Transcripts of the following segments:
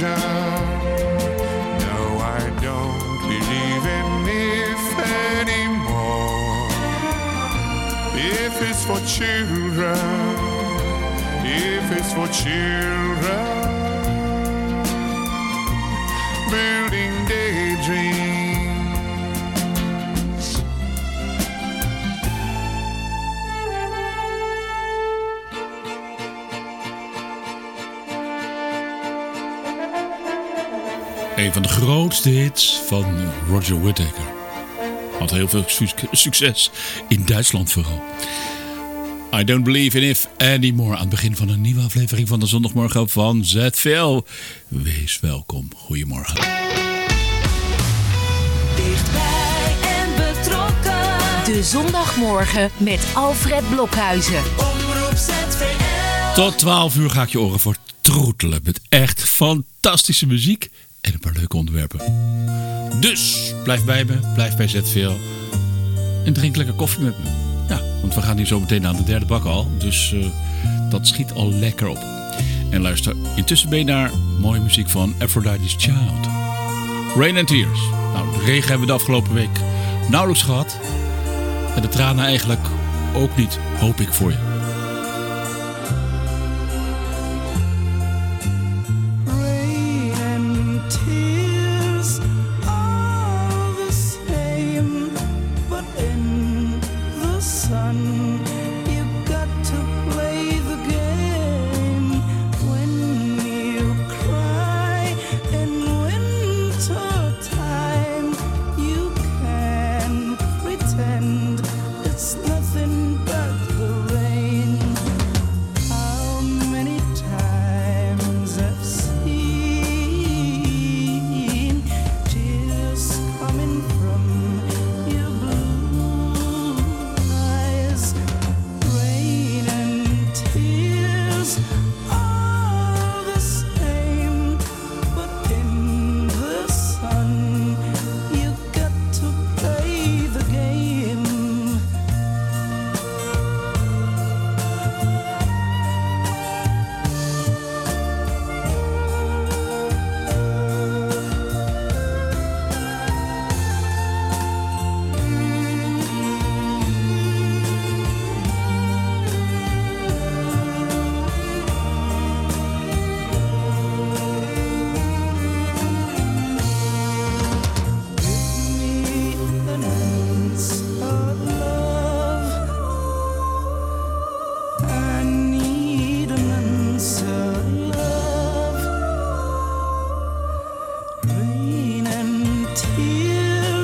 illusion. No, I don't believe in if anymore. If it's for children, if it's for children, Een van de grootste hits van Roger Whittaker. Had heel veel su- succes in Duitsland vooral. I don't believe in if anymore. Aan het begin van een nieuwe aflevering van de zondagmorgen van ZVL. Wees welkom. Goedemorgen. Dichtbij en betrokken. De zondagmorgen met Alfred Blokhuizen. Omroep ZVL. Tot 12 uur ga ik je oren voor troetelen. Met echt fantastische muziek en een paar leuke onderwerpen. Dus blijf bij me, blijf bij ZVL. En drink lekker koffie met me. Ja, want we gaan hier zo meteen aan de derde bak al. Dus eh, dat schiet al lekker op. En luister intussen mee naar mooie muziek van Aphrodite's Child. Rain and Tears. Nou, de regen hebben we de afgelopen week nauwelijks gehad. En de tranen eigenlijk ook niet, hoop ik voor je.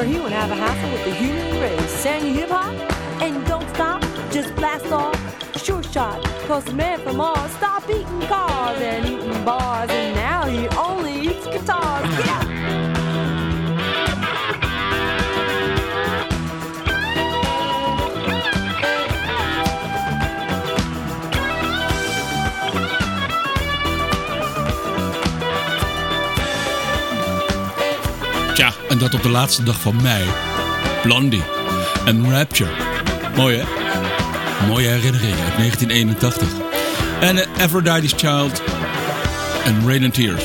where he would have a hassle with the human race. Sang hip hop and don't stop, just blast off. Sure shot, cause the man from Mars stopped eating cars and eating bars, and now he only eats guitars. Get! dat op de laatste dag van mei. Blondie en Rapture. Mooi hè? Mooie herinneringen uit 1981. En uh, Aphrodite's Child en Rain and Tears.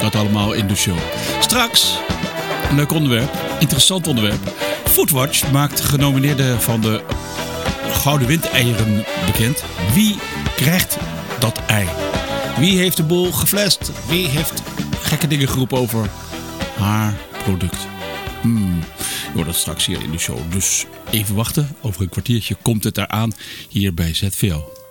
Dat allemaal in de show. Straks, een leuk onderwerp, interessant onderwerp. Footwatch maakt genomineerden van de Gouden Windeieren bekend. Wie krijgt dat ei? Wie heeft de bol geflasht? Wie heeft gekke dingen geroepen over haar product. Hmm. Je dat straks hier in de show. Dus even wachten. Over een kwartiertje komt het eraan hier bij ZVL.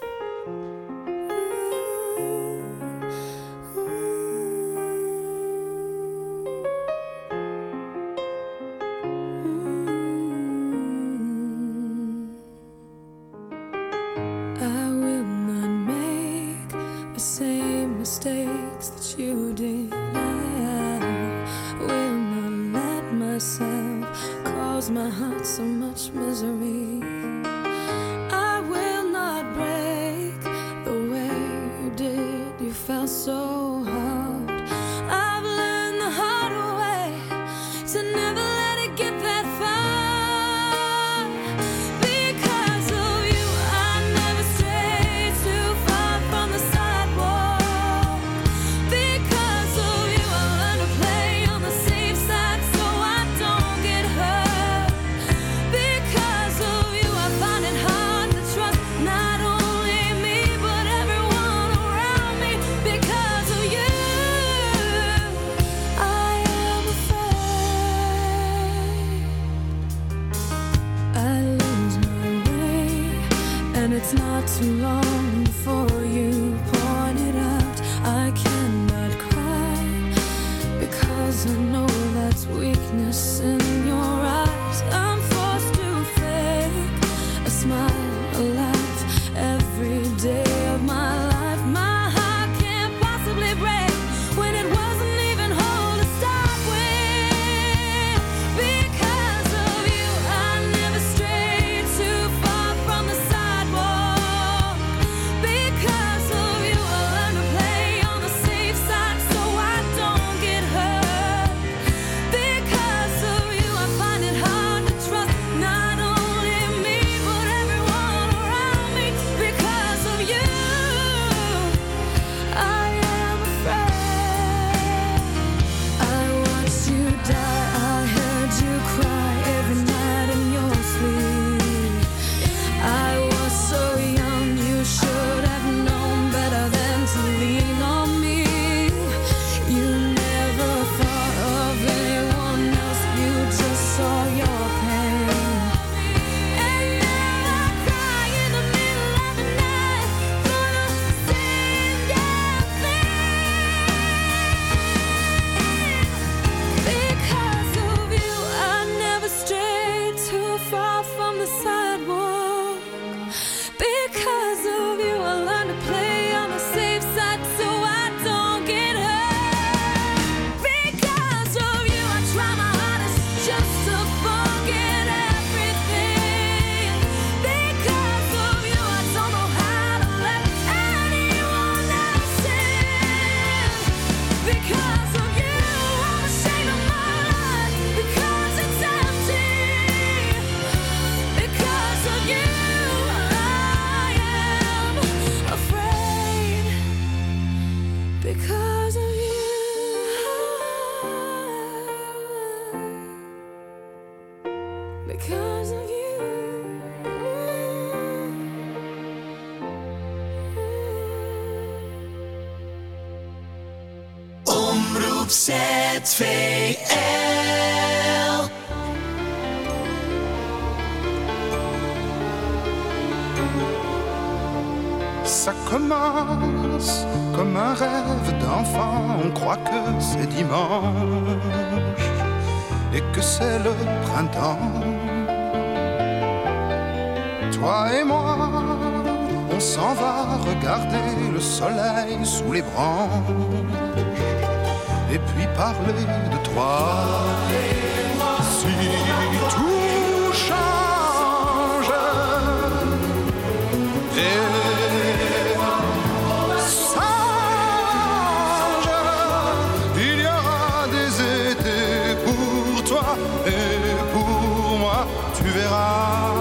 Et pour moi, tu verras.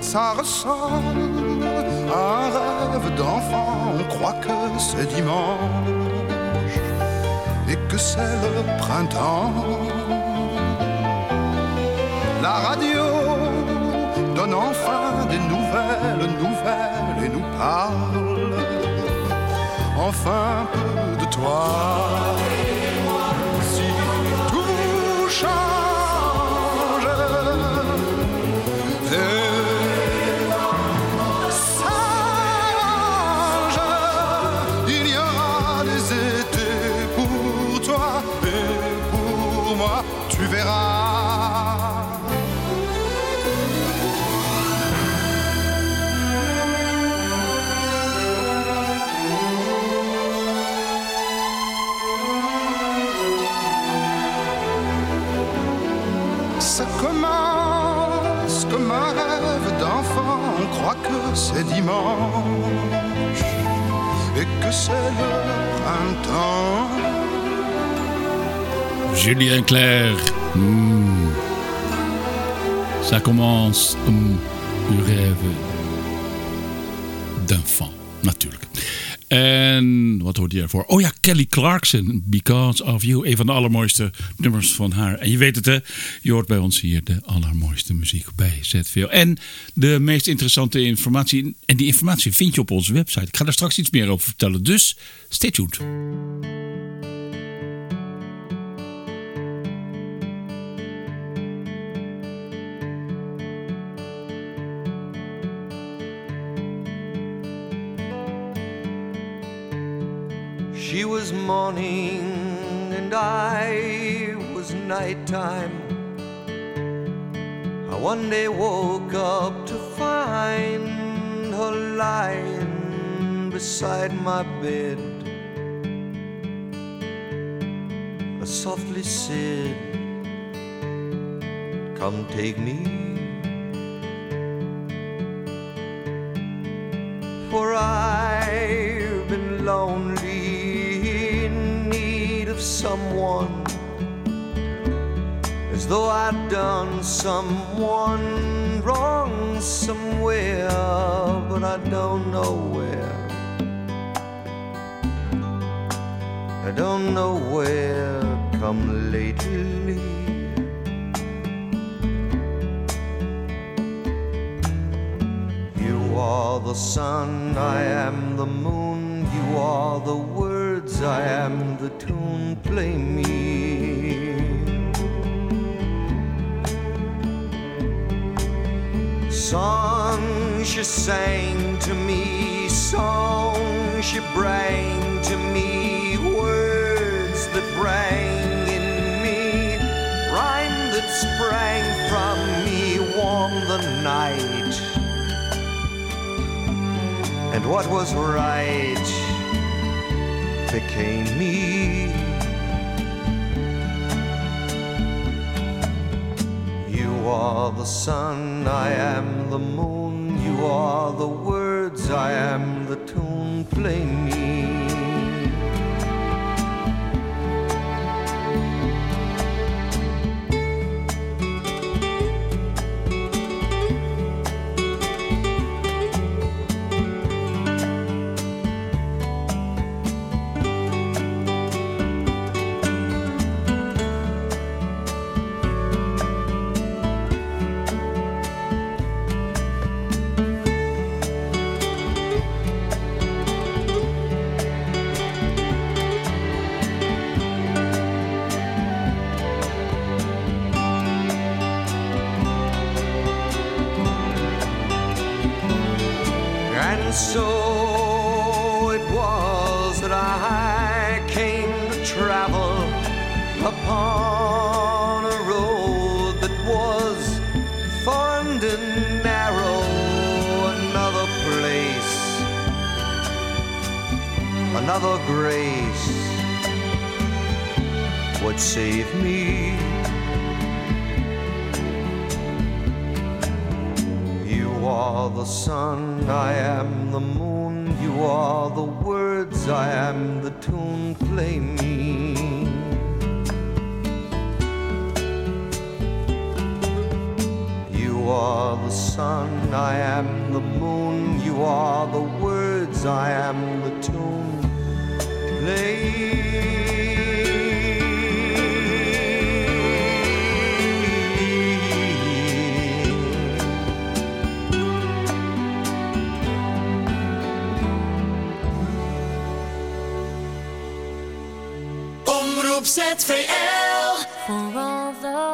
Ça ressemble à un rêve d'enfant, on croit que c'est dimanche et que c'est le printemps. La radio donne enfin des nouvelles, nouvelles et nous parle enfin un peu de toi. duszą. C'est dimanche et que c'est le printemps. Julien Clerc. Hmm. Ça commence um, uw rêve d'enfant, natuurlijk. En wat hoort je ervoor? Oh ja, Kelly Clarkson, Because of You. Een van de allermooiste nummers van haar. En je weet het hè, je hoort bij ons hier de allermooiste muziek bij ZVL. En de meest interessante informatie. En die informatie vind je op onze website. Ik ga daar straks iets meer over vertellen. Dus stay tuned. She was morning and I was nighttime. I one day woke up to find her lying beside my bed. I softly said, Come take me. Though I'd done someone wrong somewhere, but I don't know where. I don't know where come lately. You are the sun, I am the moon. You are the words, I am the tune. Play me. Songs she sang to me, songs she bring to me, words that rang in me, rhyme that sprang from me, warm the night. And what was right became me. You are the sun, I am the moon. You are the words, I am the tune. Play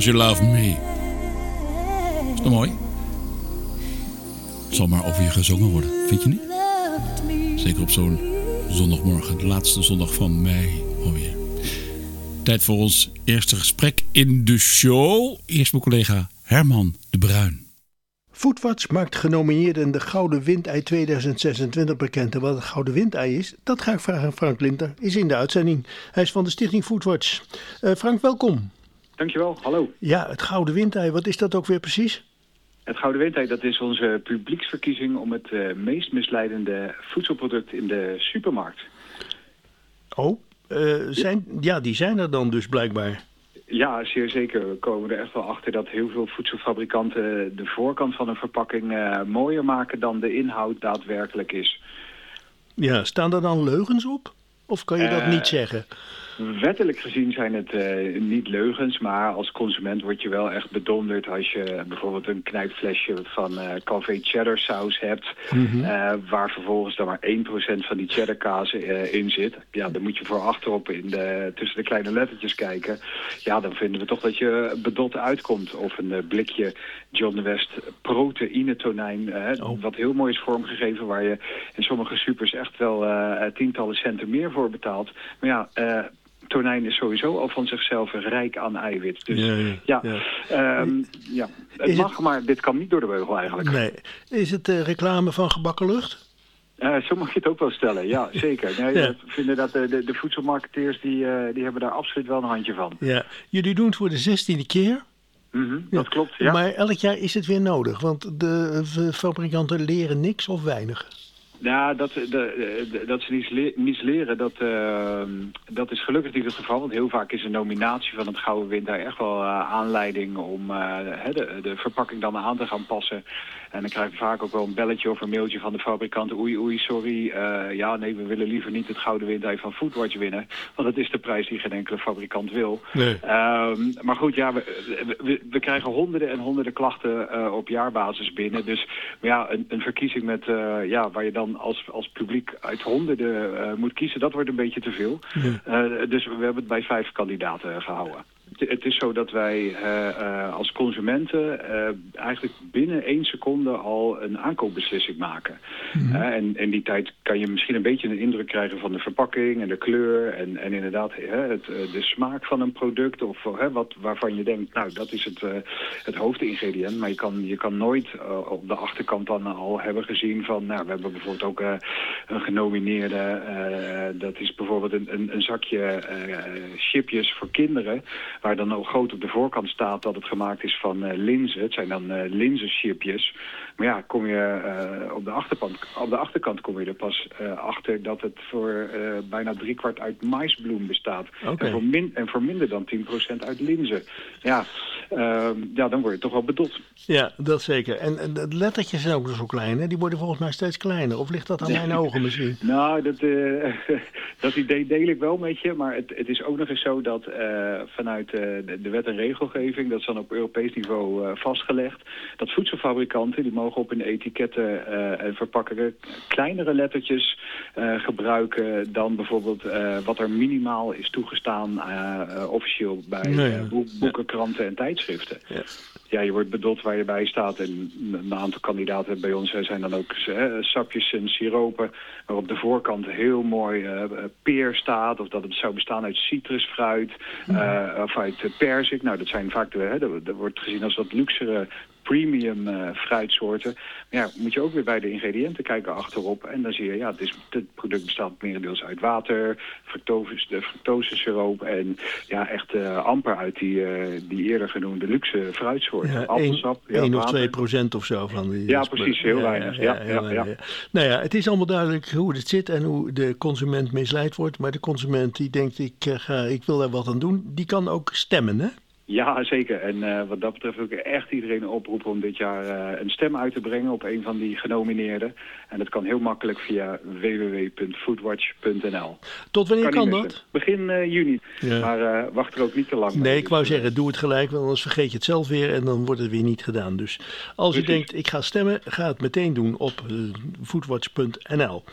Because you love me. Is dat mooi? Zal maar over je gezongen worden, vind je niet? Zeker op zo'n zondagmorgen, de laatste zondag van mei alweer. Tijd voor ons eerste gesprek in de show. Eerst mijn collega Herman de Bruin. Foodwatch maakt genomineerden de Gouden Windei 2026 bekend. En wat het Gouden Windei is, dat ga ik vragen aan Frank Linter. Is in de uitzending. Hij is van de stichting Foodwatch. Uh, Frank, welkom. Dankjewel, hallo. Ja, het Gouden Windei, wat is dat ook weer precies? Het Gouden Windei, dat is onze publieksverkiezing om het uh, meest misleidende voedselproduct in de supermarkt. Oh, uh, zijn, ja, die zijn er dan dus blijkbaar. Ja, zeer zeker. We komen er echt wel achter dat heel veel voedselfabrikanten de voorkant van een verpakking uh, mooier maken dan de inhoud daadwerkelijk is. Ja, staan er dan leugens op? Of kan je dat niet zeggen? Wettelijk gezien zijn het uh, niet leugens, maar als consument word je wel echt bedonderd als je bijvoorbeeld een knijpflesje van uh, Calvé cheddar saus hebt, mm -hmm. uh, waar vervolgens dan maar 1% van die cheddar kaas in zit. Ja, dan moet je voor achterop in de, tussen de kleine lettertjes kijken. Ja, dan vinden we toch dat je bedot uitkomt. Of een blikje John de West proteïne tonijn, oh. wat heel mooi is vormgegeven, waar je in sommige supers echt wel tientallen centen meer voor betaalt. Maar ja, tonijn is sowieso al van zichzelf rijk aan eiwit. Dus ja, ja, ja. Um, ja. het mag, het... maar dit kan niet door de beugel eigenlijk. Nee. Is het uh, reclame van gebakken lucht? Uh, zo mag je het ook wel stellen, ja, zeker. Nee, ja. Vinden dat de, de, de voedselmarketeers, die, uh, die hebben daar absoluut wel een handje van. Ja. Jullie doen het voor de zestiende keer? Mm -hmm, dat klopt, ja. Maar elk jaar is het weer nodig, want de fabrikanten leren niks of weinig. Nou, dat, de, dat ze niets, niets leren, dat, uh, dat is gelukkig niet het geval. Want heel vaak is een nominatie van het Gouden Wind daar echt wel uh, aanleiding om uh, de, de verpakking dan aan te gaan passen. En dan krijg je vaak ook wel een belletje of een mailtje van de fabrikant. Oei, oei, sorry. ja, nee, we willen liever niet het Gouden Windei van Foodwatch winnen. Want dat is de prijs die geen enkele fabrikant wil. Nee. Um, maar goed, ja, we, we, we, krijgen honderden en honderden klachten op jaarbasis binnen. Dus ja, een, een verkiezing met, ja, waar je dan als, als publiek uit honderden moet kiezen, dat wordt een beetje te veel. Dus we hebben het bij vijf kandidaten gehouden. Het is zo dat wij uh, als consumenten eigenlijk binnen één seconde al een aankoopbeslissing maken. Mm. en in die tijd kan je misschien een beetje een indruk krijgen van de verpakking en de kleur en, en inderdaad het, de smaak van een product of wat, waarvan je denkt, nou dat is het, het hoofdingrediënt. Maar je kan, je kan nooit op de achterkant dan al hebben gezien van, nou we hebben bijvoorbeeld ook een genomineerde, dat is bijvoorbeeld een, een, een zakje chipjes voor kinderen waar dan ook groot op de voorkant staat dat het gemaakt is van uh, linzen. Het zijn dan uh, linzenchipjes. Maar ja, kom je uh, op, de achterkant, op de achterkant kom je er pas achter dat het voor bijna driekwart uit maisbloem bestaat. Okay. En, voor min, en voor minder dan 10% uit linzen. Ja, ehm, ja, dan word je toch wel bedot. Ja, dat zeker. En, en de lettertjes zijn ook zo klein, hè? Die worden volgens mij steeds kleiner. Of ligt dat aan mijn ogen misschien? Nou, dat, dat idee deel ik wel met je. Maar het, het is ook nog eens zo dat vanuit de, de, wet en regelgeving, dat is dan op Europees niveau vastgelegd, dat voedselfabrikanten, die mogen op hun etiketten uh, en verpakkingen kleinere lettertjes uh, gebruiken dan bijvoorbeeld wat er minimaal is toegestaan officieel bij nee, boeken, kranten en tijdschriften. Ja ja, je wordt bedot waar je bij staat. En een aantal kandidaten bij ons zijn dan ook hè, sapjes en siropen... waar op de voorkant heel mooi uh, peer staat... of dat het zou bestaan uit citrusfruit uh, of uit perzik. Nou, dat zijn vaak, de, hè, dat wordt gezien als wat luxere premium uh, fruitsoorten. Maar ja, moet je ook weer bij de ingrediënten kijken achterop. En dan zie je, ja, het, is, het product bestaat merendeels uit water, fructose, de fructosesiroop en ja, echt uh, amper uit die, uh, die eerder genoemde luxe fruitsoorten. Ja, Appelsap, 1, ja, 1 of 2 procent of zo van die. Ja, precies, heel weinig. Ja, ja, ja, ja, Nou ja, het is allemaal duidelijk hoe het zit en hoe de consument misleid wordt. Maar de consument die denkt, ik, ga, ik wil daar wat aan doen, die kan ook stemmen, hè? Ja, zeker. En uh, wat dat betreft wil ik echt iedereen oproepen om dit jaar uh, een stem uit te brengen op een van die genomineerden. En dat kan heel makkelijk via www.foodwatch.nl. Tot wanneer kan, kan dat? Begin uh, juni. Ja. Maar wacht er ook niet te lang Nee, ik wou zeggen, doe het gelijk, want anders vergeet je het zelf weer en dan wordt het weer niet gedaan. Dus als Precies. u denkt, ik ga stemmen, ga het meteen doen op foodwatch.nl.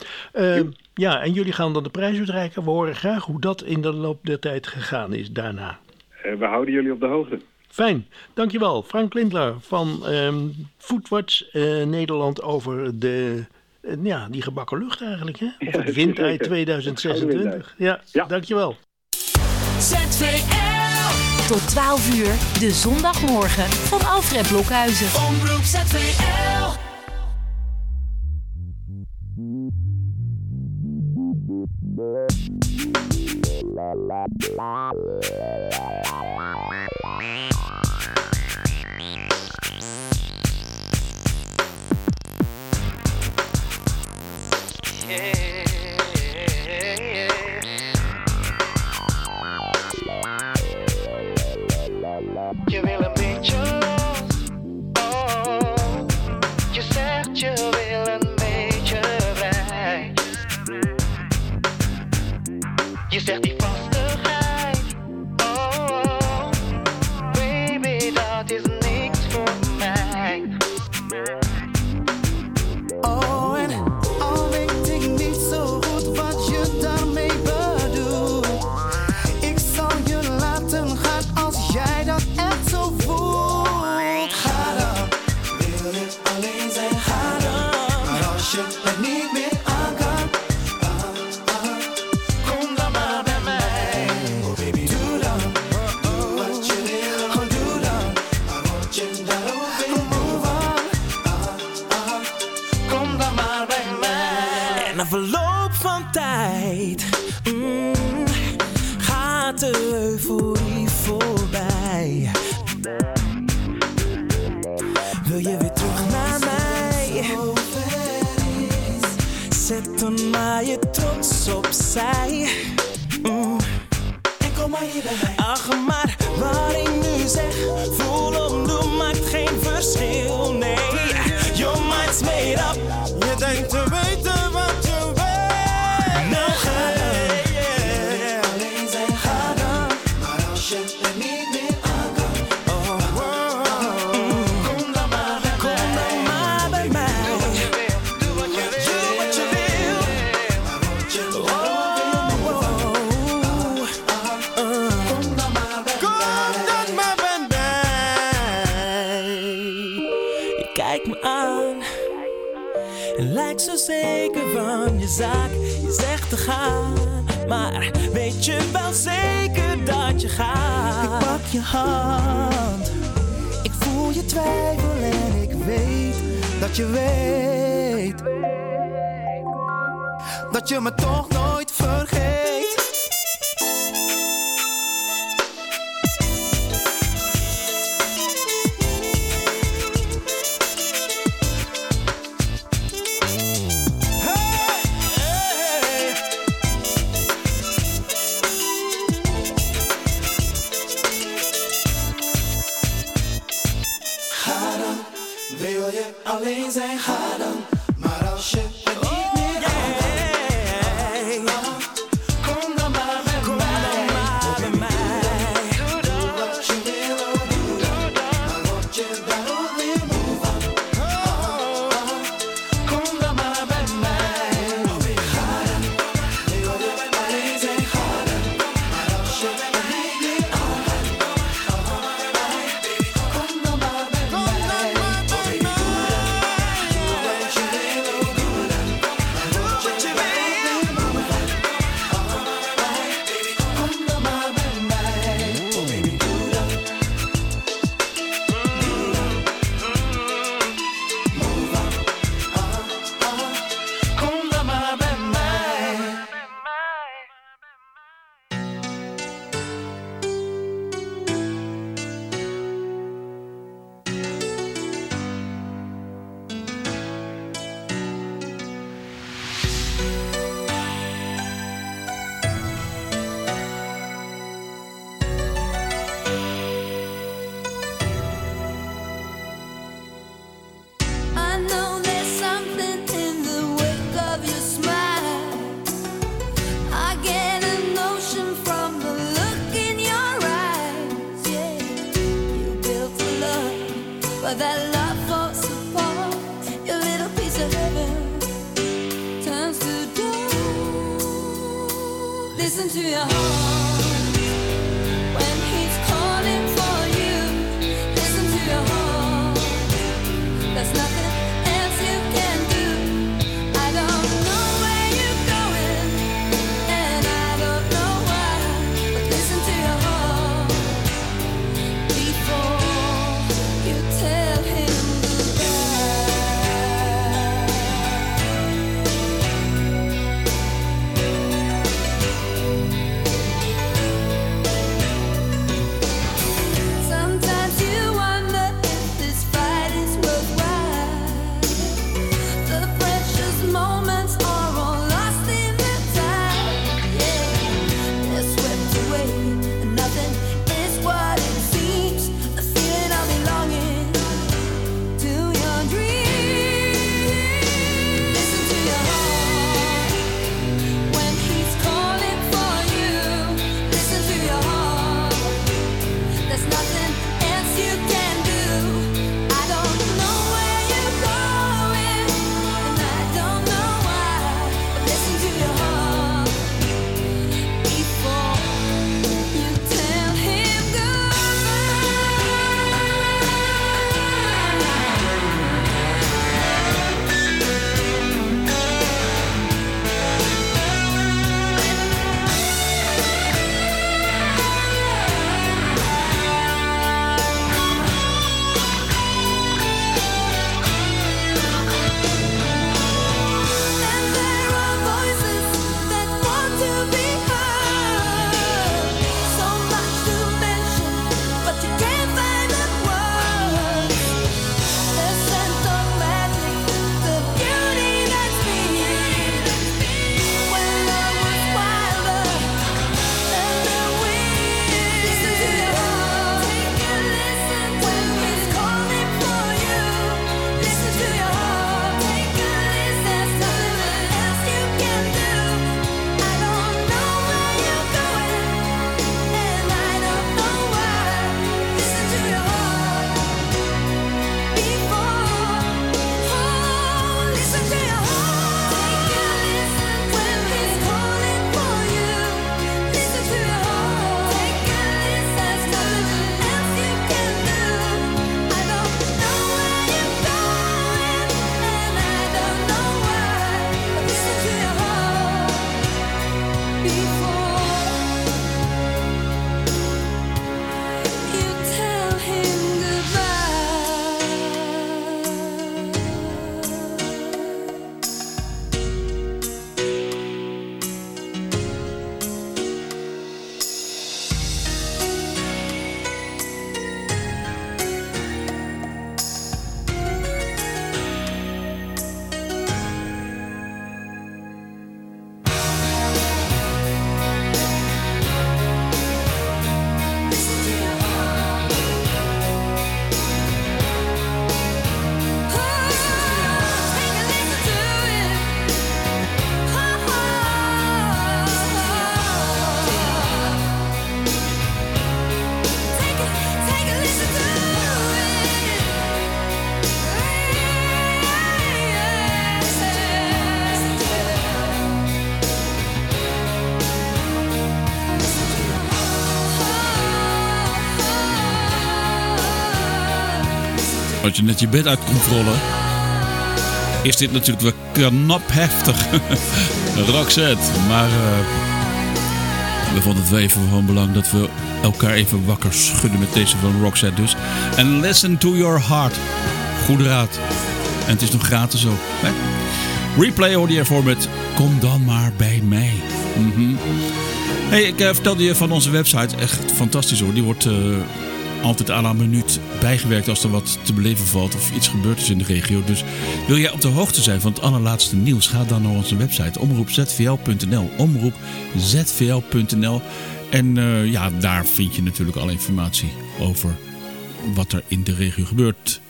ja, en jullie gaan dan de prijs uitreiken. We horen graag hoe dat in de loop der tijd gegaan is daarna. Eh, we houden jullie op de hoogte. Fijn, dankjewel. Frank Lindler van um, Foodwatch eh, Nederland over de, eh, ja, die gebakken lucht eigenlijk. Hè? Of het 2026. Ja, dankjewel. ZVL. Tot 12 uur, de zondagmorgen van Alfred Blokhuizen. Omroep ZVL. wil je weer terug naar mij? Zet dan maar je trots opzij. Mm. En kom maar hier bij mij. Je zegt te gaan, maar weet je wel zeker dat je gaat? Ik pak je hand, ik voel je twijfel en ik weet dat je weet. Dat je me toch je net je bed uit komt rollen, is dit natuurlijk wel knap heftig. Roxette. Maar eh, we vonden het wel even van belang dat we elkaar even wakker schudden met deze van Roxette dus. En listen to your heart. Goede raad. En het is nog gratis ook. Hè? Replay hoorde je ervoor met Kom dan maar bij mij. Mhm. Hey, ik eh, vertelde je van onze website. Echt fantastisch hoor. Die wordt eh, altijd aan een minuut bijgewerkt als er wat te beleven valt of iets gebeurd is in de regio. Dus wil jij op de hoogte zijn van het allerlaatste nieuws? Ga dan naar onze website omroepzvl.nl. Omroepzvl.nl. En eh, ja, daar vind je natuurlijk alle informatie over wat er in de regio gebeurt.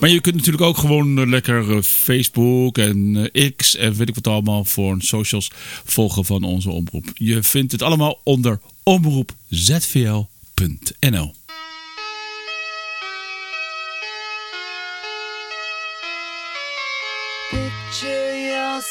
Maar je kunt natuurlijk ook gewoon eh, lekker eh, Facebook en X en weet ik wat allemaal voor socials volgen van onze omroep. Je vindt het allemaal onder omroepzvl.nl.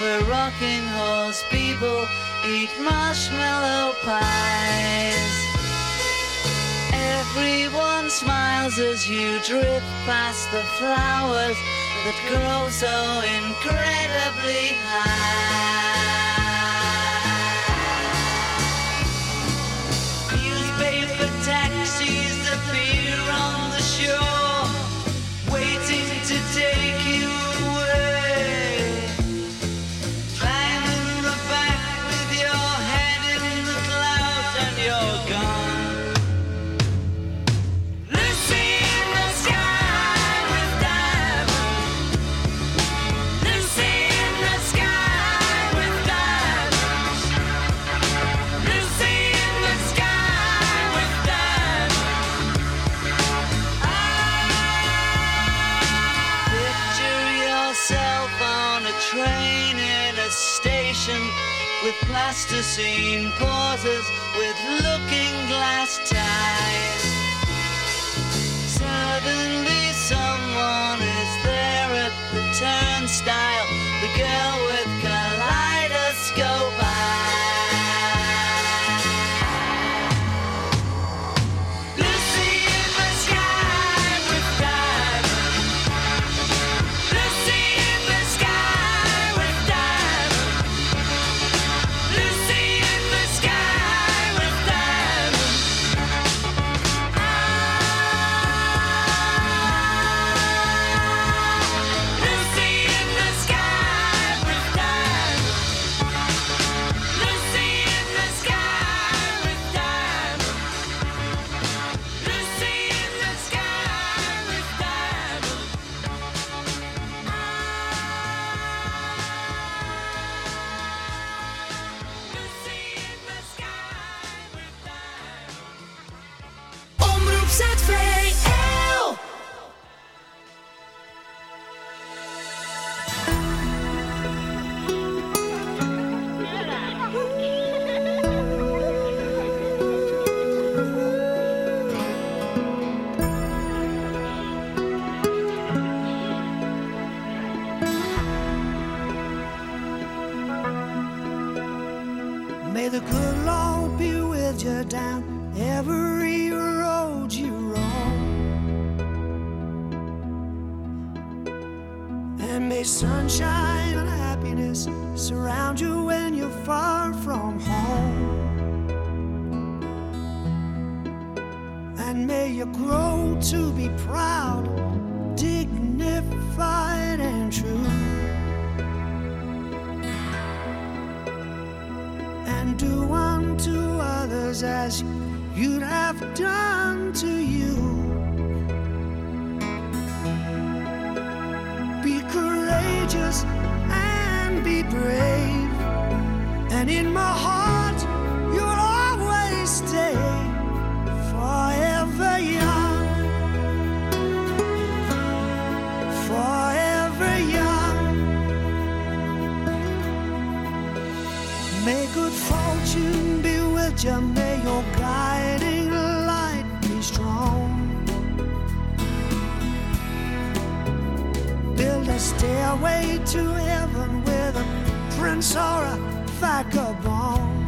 Where rocking horse people eat marshmallow pies. Everyone smiles as you drift past the flowers that grow so incredibly high. seen. A stairway to heaven with a prince or a vagabond.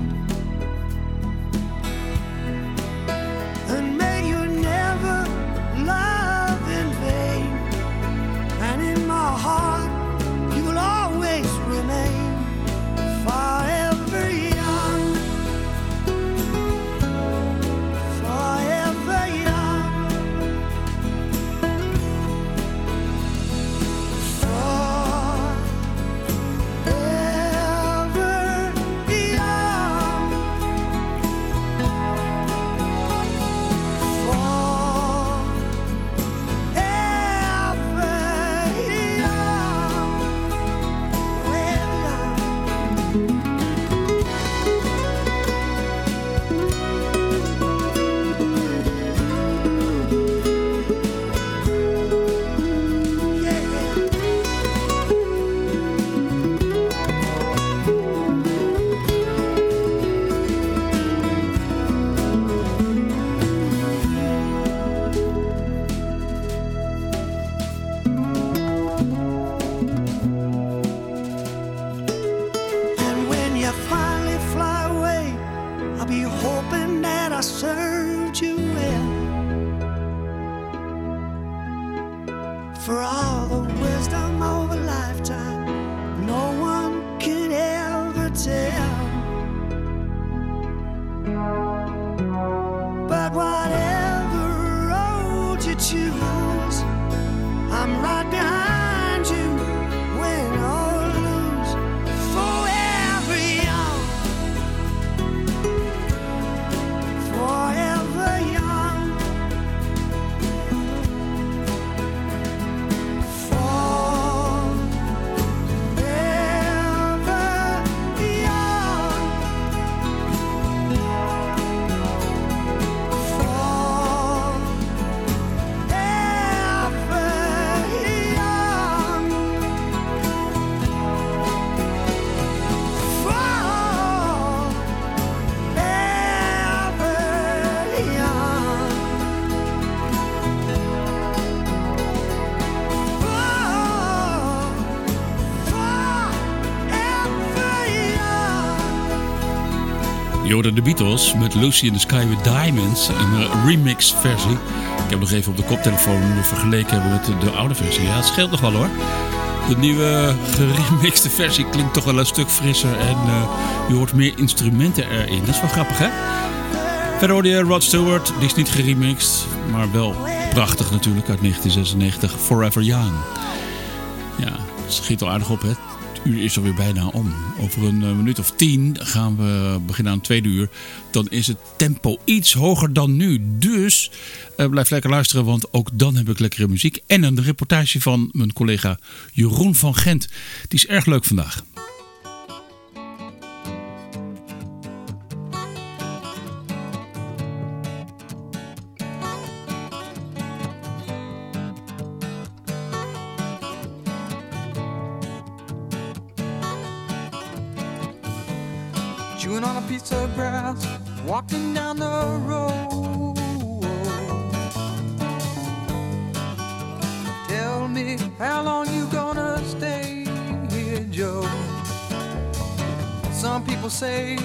De Beatles met Lucy in the Sky with Diamonds. Een eh, remix versie. Ik heb nog even op de koptelefoon vergeleken hebben met de, de oude versie. Ja, het scheelt nog wel hoor. De nieuwe geremixte versie klinkt toch wel een stuk frisser. En eh, je hoort meer instrumenten erin. Dat is wel grappig hè? Verder hoorde je Rod Stewart. Die is niet geremixed. Maar wel prachtig natuurlijk uit 1996. Forever Young. Ja, schiet al aardig op hè. Uur is alweer bijna om. Over een eh, minuut of tien gaan we beginnen aan het tweede uur. Dan is het tempo iets hoger dan nu. Dus eh, blijf lekker luisteren, want ook dan heb ik lekkere muziek. En een reportage van mijn collega Jeroen van Gent. Die is erg leuk vandaag. você.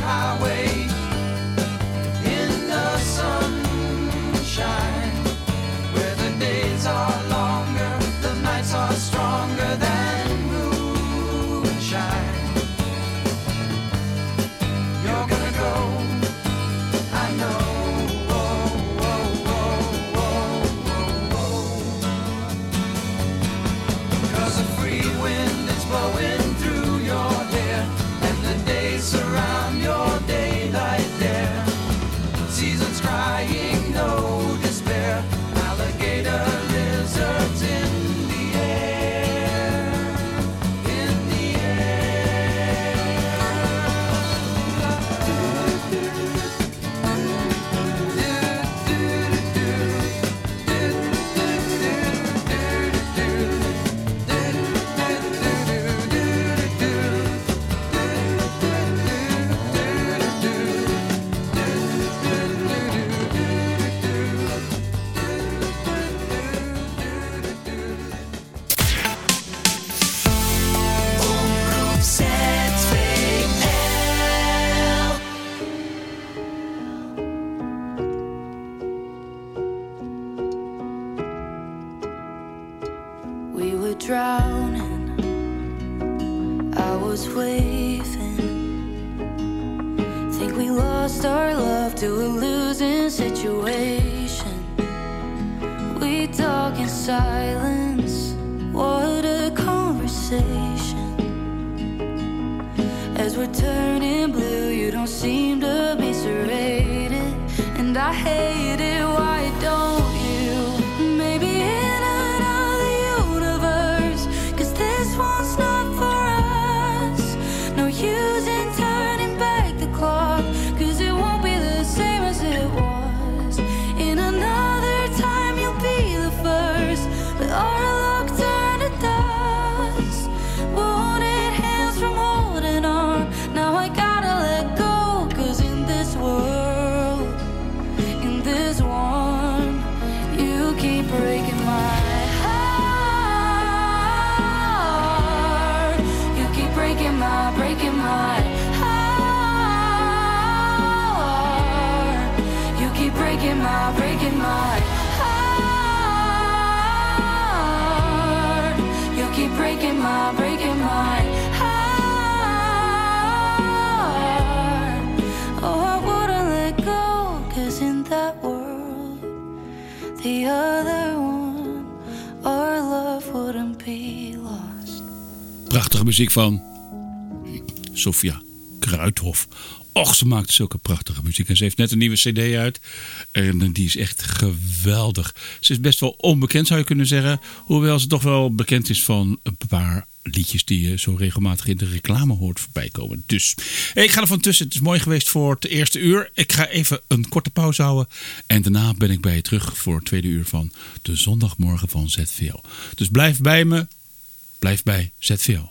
highway. it, why don't breaking my, breaking my heart. Oh, I wouldn't let go, cause in that world, the other one, our love wouldn't be lost. Prachtige muziek van Sofia Kruithof Och, ze maakt zulke prachtige muziek. En ze heeft net een nieuwe cd uit. En die is echt geweldig. Ze is best wel onbekend, zou je kunnen zeggen. Hoewel ze toch wel bekend is van een paar liedjes die je zo regelmatig in de reclame hoort voorbij komen. Dus ik ga er van tussen. Het is mooi geweest voor het eerste uur. Ik ga even een korte pauze houden. En daarna ben ik bij je terug voor het tweede uur van de zondagmorgen van ZVL. Dus blijf bij me. Blijf bij ZVL.